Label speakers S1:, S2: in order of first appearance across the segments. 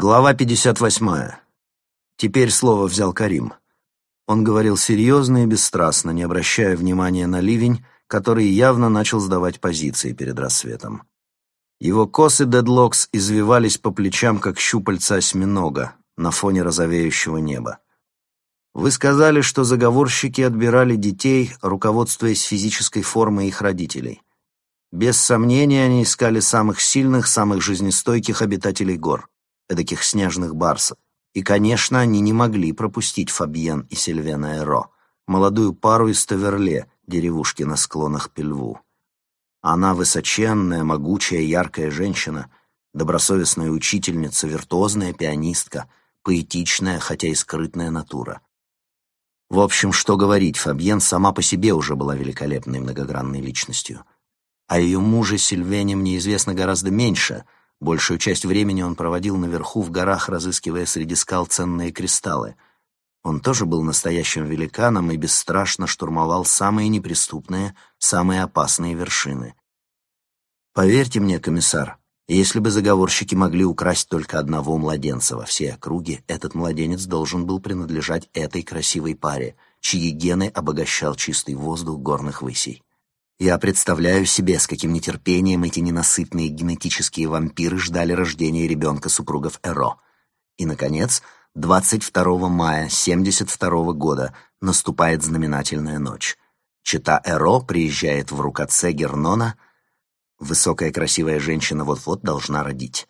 S1: Глава 58. Теперь слово взял Карим. Он говорил серьезно и бесстрастно, не обращая внимания на ливень, который явно начал сдавать позиции перед рассветом. Его косы дедлокс извивались по плечам, как щупальца осьминога на фоне розовеющего неба. Вы сказали, что заговорщики отбирали детей, руководствуясь физической формой их родителей. Без сомнения, они искали самых сильных, самых жизнестойких обитателей гор эдаких снежных барсов. И, конечно, они не могли пропустить Фабьен и Сильвена Эро, молодую пару из Таверле, деревушки на склонах Пельву. Она высоченная, могучая, яркая женщина, добросовестная учительница, виртуозная пианистка, поэтичная, хотя и скрытная натура. В общем, что говорить, Фабьен сама по себе уже была великолепной многогранной личностью. О ее муже Сильвене мне известно гораздо меньше — Большую часть времени он проводил наверху в горах, разыскивая среди скал ценные кристаллы. Он тоже был настоящим великаном и бесстрашно штурмовал самые неприступные, самые опасные вершины. Поверьте мне, комиссар, если бы заговорщики могли украсть только одного младенца во всей округе, этот младенец должен был принадлежать этой красивой паре, чьи гены обогащал чистый воздух горных высей. Я представляю себе, с каким нетерпением эти ненасытные генетические вампиры ждали рождения ребенка супругов Эро. И, наконец, 22 мая 72 года наступает знаменательная ночь. Чита Эро приезжает в Рукаце Гернона. Высокая красивая женщина вот-вот должна родить.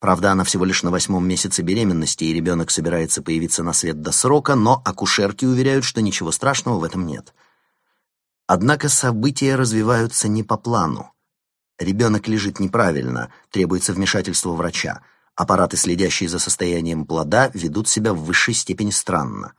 S1: Правда, она всего лишь на восьмом месяце беременности, и ребенок собирается появиться на свет до срока, но акушерки уверяют, что ничего страшного в этом нет. Однако события развиваются не по плану. Ребенок лежит неправильно, требуется вмешательство врача. Аппараты, следящие за состоянием плода, ведут себя в высшей степени странно.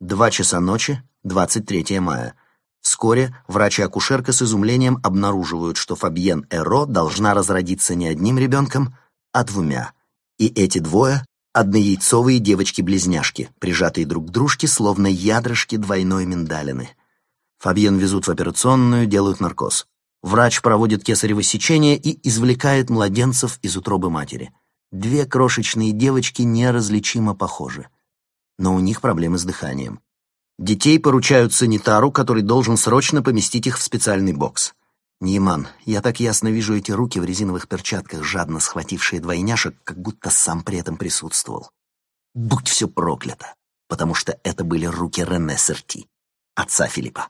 S1: Два часа ночи, 23 мая. Вскоре врач и акушерка с изумлением обнаруживают, что Фабьен Эро должна разродиться не одним ребенком, а двумя. И эти двое — однояйцовые девочки-близняшки, прижатые друг к дружке, словно ядрышки двойной миндалины. Фабьен везут в операционную, делают наркоз. Врач проводит кесарево сечение и извлекает младенцев из утробы матери. Две крошечные девочки неразличимо похожи. Но у них проблемы с дыханием. Детей поручают санитару, который должен срочно поместить их в специальный бокс. Нейман, я так ясно вижу эти руки в резиновых перчатках, жадно схватившие двойняшек, как будто сам при этом присутствовал. Будь все проклято, потому что это были руки Рене Серти, отца Филиппа.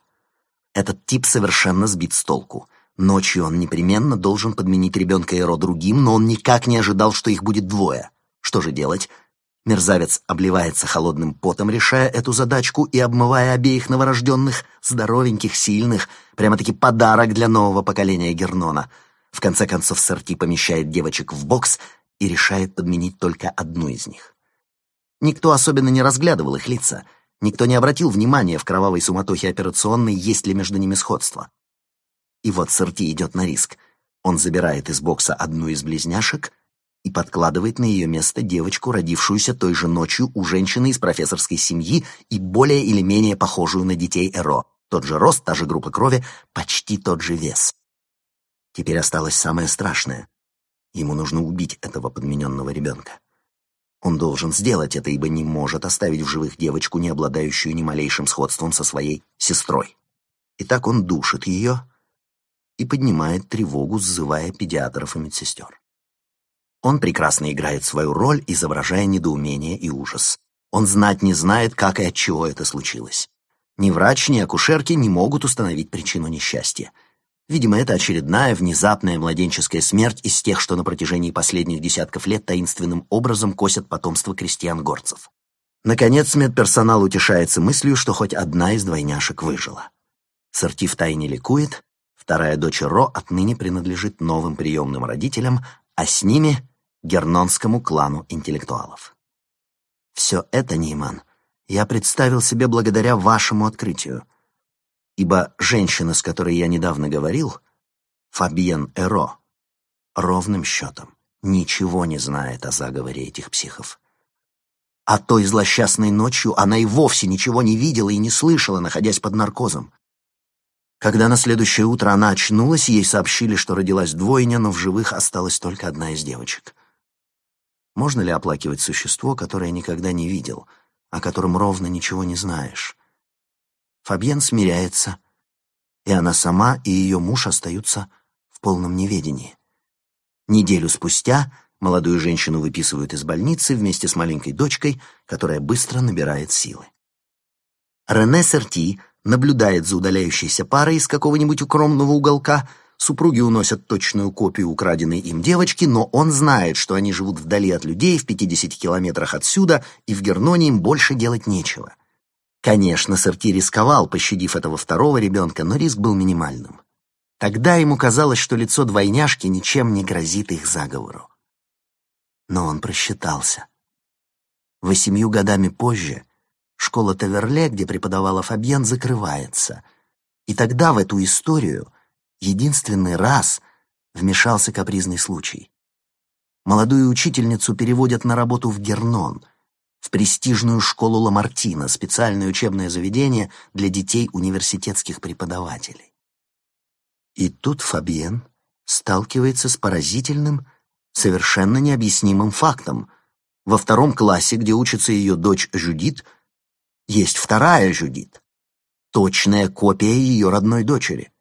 S1: Этот тип совершенно сбит с толку. Ночью он непременно должен подменить ребенка Эро другим, но он никак не ожидал, что их будет двое. Что же делать? Мерзавец обливается холодным потом, решая эту задачку и обмывая обеих новорожденных, здоровеньких, сильных, прямо-таки подарок для нового поколения Гернона. В конце концов, Сорти помещает девочек в бокс и решает подменить только одну из них. Никто особенно не разглядывал их лица — Никто не обратил внимания в кровавой суматохе операционной, есть ли между ними сходство. И вот Сорти идет на риск. Он забирает из бокса одну из близняшек и подкладывает на ее место девочку, родившуюся той же ночью у женщины из профессорской семьи и более или менее похожую на детей Эро. Тот же рост, та же группа крови, почти тот же вес. Теперь осталось самое страшное. Ему нужно убить этого подмененного ребенка. Он должен сделать это, ибо не может оставить в живых девочку, не обладающую ни малейшим сходством со своей сестрой. И так он душит ее и поднимает тревогу, сзывая педиатров и медсестер. Он прекрасно играет свою роль, изображая недоумение и ужас. Он знать не знает, как и от чего это случилось. Ни врач, ни акушерки не могут установить причину несчастья. Видимо, это очередная внезапная младенческая смерть из тех, что на протяжении последних десятков лет таинственным образом косят потомство крестьян-горцев. Наконец, медперсонал утешается мыслью, что хоть одна из двойняшек выжила. Сорти втайне ликует, вторая дочь Ро отныне принадлежит новым приемным родителям, а с ними — гернонскому клану интеллектуалов. Все это, Нейман, я представил себе благодаря вашему открытию — ибо женщина, с которой я недавно говорил, Фабиен Эро, ровным счетом ничего не знает о заговоре этих психов. А той злосчастной ночью она и вовсе ничего не видела и не слышала, находясь под наркозом. Когда на следующее утро она очнулась, ей сообщили, что родилась двойня, но в живых осталась только одна из девочек. Можно ли оплакивать существо, которое никогда не видел, о котором ровно ничего не знаешь? Фабьен смиряется, и она сама и ее муж остаются в полном неведении. Неделю спустя молодую женщину выписывают из больницы вместе с маленькой дочкой, которая быстро набирает силы. Рене Серти наблюдает за удаляющейся парой из какого-нибудь укромного уголка, супруги уносят точную копию украденной им девочки, но он знает, что они живут вдали от людей в 50 километрах отсюда, и в Герноне им больше делать нечего. Конечно, Серти рисковал, пощадив этого второго ребенка, но риск был минимальным. Тогда ему казалось, что лицо двойняшки ничем не грозит их заговору. Но он просчитался. Восемью годами позже школа Таверле, где преподавала Фабьен, закрывается. И тогда в эту историю единственный раз вмешался капризный случай. Молодую учительницу переводят на работу в Гернон — в престижную школу Ламартина, специальное учебное заведение для детей университетских преподавателей. И тут Фабиен сталкивается с поразительным, совершенно необъяснимым фактом. Во втором классе, где учится ее дочь Жюдит, есть вторая Жюдит, точная копия ее родной дочери.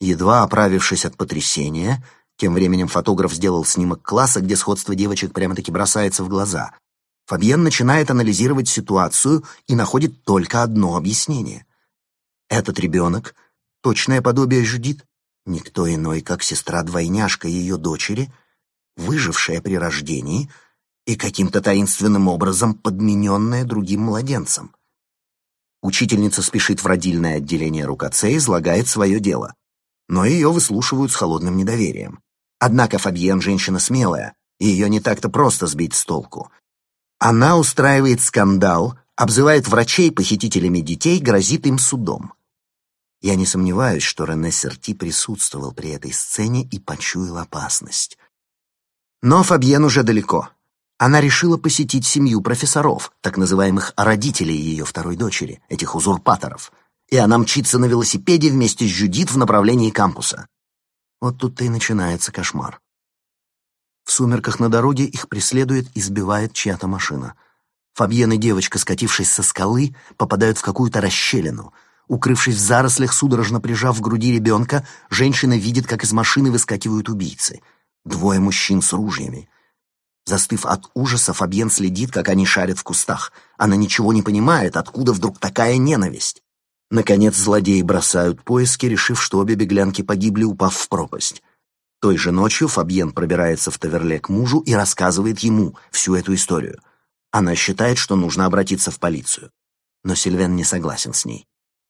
S1: Едва оправившись от потрясения, тем временем фотограф сделал снимок класса, где сходство девочек прямо-таки бросается в глаза. Фабьен начинает анализировать ситуацию и находит только одно объяснение. Этот ребенок, точное подобие Жюдит, никто иной, как сестра-двойняшка ее дочери, выжившая при рождении и каким-то таинственным образом подмененная другим младенцем. Учительница спешит в родильное отделение РУКЦ и излагает свое дело. Но ее выслушивают с холодным недоверием. Однако Фабьен женщина смелая, и ее не так-то просто сбить с толку. Она устраивает скандал, обзывает врачей похитителями детей, грозит им судом. Я не сомневаюсь, что Рене Серти присутствовал при этой сцене и почуял опасность. Но Фабьен уже далеко. Она решила посетить семью профессоров, так называемых родителей ее второй дочери, этих узурпаторов. И она мчится на велосипеде вместе с Жюдит в направлении кампуса. Вот тут-то и начинается кошмар. В сумерках на дороге их преследует и сбивает чья-то машина. Фабьен и девочка, скатившись со скалы, попадают в какую-то расщелину. Укрывшись в зарослях, судорожно прижав в груди ребенка, женщина видит, как из машины выскакивают убийцы. Двое мужчин с ружьями. Застыв от ужаса, Фабьен следит, как они шарят в кустах. Она ничего не понимает, откуда вдруг такая ненависть. Наконец злодеи бросают поиски, решив, что обе беглянки погибли, упав в пропасть. Той же ночью Фабьен пробирается в Таверле к мужу и рассказывает ему всю эту историю. Она считает, что нужно обратиться в полицию. Но Сильвен не согласен с ней.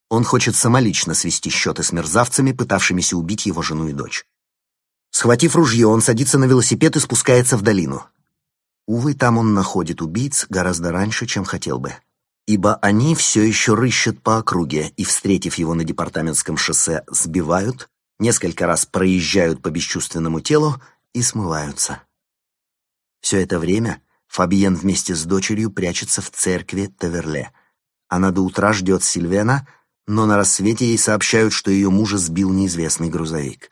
S1: Он хочет самолично свести счеты с мерзавцами, пытавшимися убить его жену и дочь. Схватив ружье, он садится на велосипед и спускается в долину. Увы, там он находит убийц гораздо раньше, чем хотел бы. Ибо они все еще рыщут по округе и, встретив его на департаментском шоссе, сбивают, несколько раз проезжают по бесчувственному телу и смываются. Все это время Фабиен вместе с дочерью прячется в церкви Таверле. Она до утра ждет Сильвена, но на рассвете ей сообщают, что ее мужа сбил неизвестный грузовик.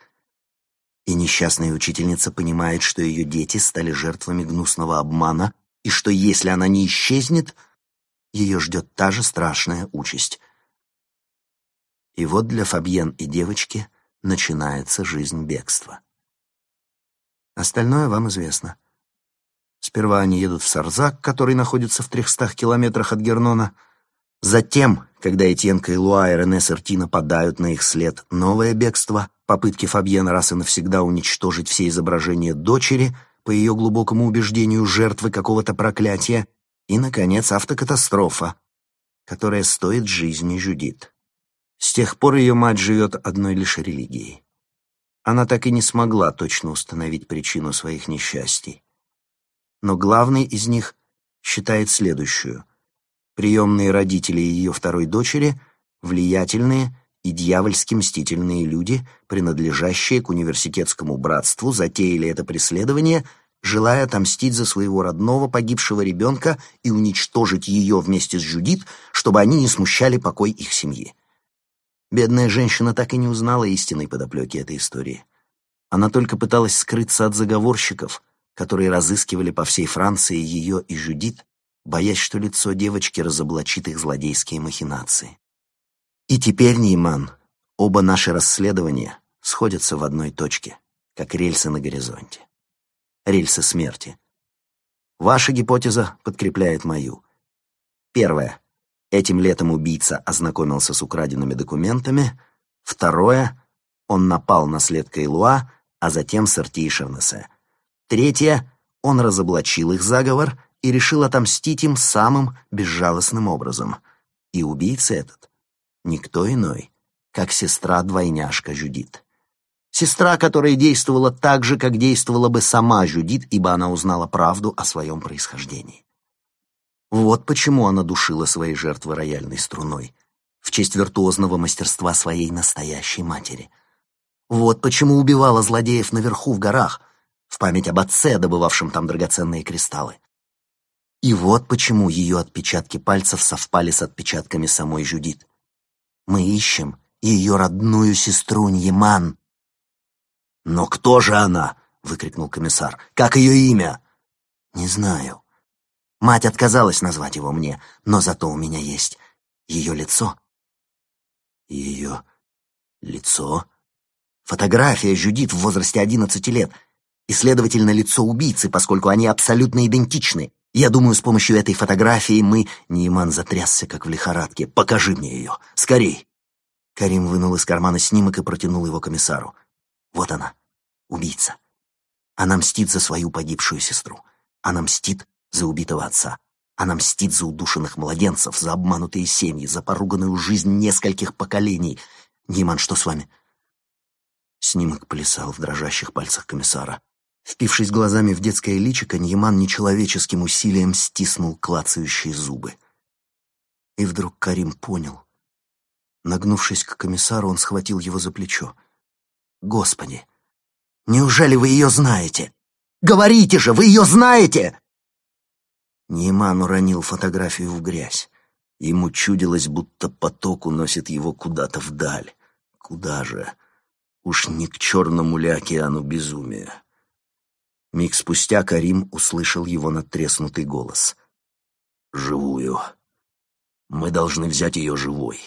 S1: И несчастная учительница понимает, что ее дети стали жертвами гнусного обмана, и что если она не исчезнет, ее ждет та же страшная участь. И вот для Фабьен и девочки начинается жизнь бегства. Остальное вам известно. Сперва они едут в Сарзак, который находится в трехстах километрах от Гернона. Затем, когда Этьенка и Луа и Рене Серти нападают на их след, новое бегство, попытки Фабьена раз и навсегда уничтожить все изображения дочери, по ее глубокому убеждению, жертвы какого-то проклятия, и, наконец, автокатастрофа, которая стоит жизни Жюдит. С тех пор ее мать живет одной лишь религией. Она так и не смогла точно установить причину своих несчастий. Но главный из них считает следующую. Приемные родители ее второй дочери — влиятельные и дьявольски мстительные люди, принадлежащие к университетскому братству, затеяли это преследование, желая отомстить за своего родного погибшего ребенка и уничтожить ее вместе с Жюдит, чтобы они не смущали покой их семьи. Бедная женщина так и не узнала истинной подоплеки этой истории. Она только пыталась скрыться от заговорщиков, которые разыскивали по всей Франции ее и Жюдит, боясь, что лицо девочки разоблачит их злодейские махинации. И теперь, Нейман, оба наши расследования сходятся в одной точке, как рельсы на горизонте. Рельсы смерти. Ваша гипотеза подкрепляет мою. Первое. Этим летом убийца ознакомился с украденными документами. Второе. Он напал на след Кайлуа, а затем с Арти Шернесе. Третье. Он разоблачил их заговор и решил отомстить им самым безжалостным образом. И убийца этот — никто иной, как сестра-двойняшка Жюдит. Сестра, которая действовала так же, как действовала бы сама Жюдит, ибо она узнала правду о своем происхождении. Вот почему она душила свои жертвы рояльной струной, в честь виртуозного мастерства своей настоящей матери. Вот почему убивала злодеев наверху в горах, в память об отце, добывавшем там драгоценные кристаллы. И вот почему ее отпечатки пальцев совпали с отпечатками самой Жюдит. Мы ищем ее родную сестру Ньяман. «Но кто же она?» — выкрикнул комиссар. «Как ее имя?» «Не знаю. Мать отказалась назвать его мне, но зато у меня есть ее лицо». «Ее лицо?» «Фотография Жюдит в возрасте одиннадцати лет, и, следовательно, лицо убийцы, поскольку они абсолютно идентичны. Я думаю, с помощью этой фотографии мы...» Нейман затрясся, как в лихорадке. «Покажи мне ее! Скорей!» Карим вынул из кармана снимок и протянул его комиссару. «Вот она, убийца. Она мстит за свою погибшую сестру. Она мстит за убитого отца. Она мстит за удушенных младенцев, за обманутые семьи, за поруганную жизнь нескольких поколений. Нейман, что с вами?» Снимок плясал в дрожащих пальцах комиссара. Впившись глазами в детское личико, Ньяман нечеловеческим усилием стиснул клацающие зубы. И вдруг Карим понял. Нагнувшись к комиссару, он схватил его за плечо. «Господи! Неужели вы ее знаете? Говорите же, вы ее знаете!» Нейман уронил фотографию в грязь. Ему чудилось, будто поток уносит его куда-то вдаль. Куда же? Уж не к черному ли океану безумия. Миг спустя Карим услышал его надтреснутый голос. «Живую. Мы должны взять ее живой.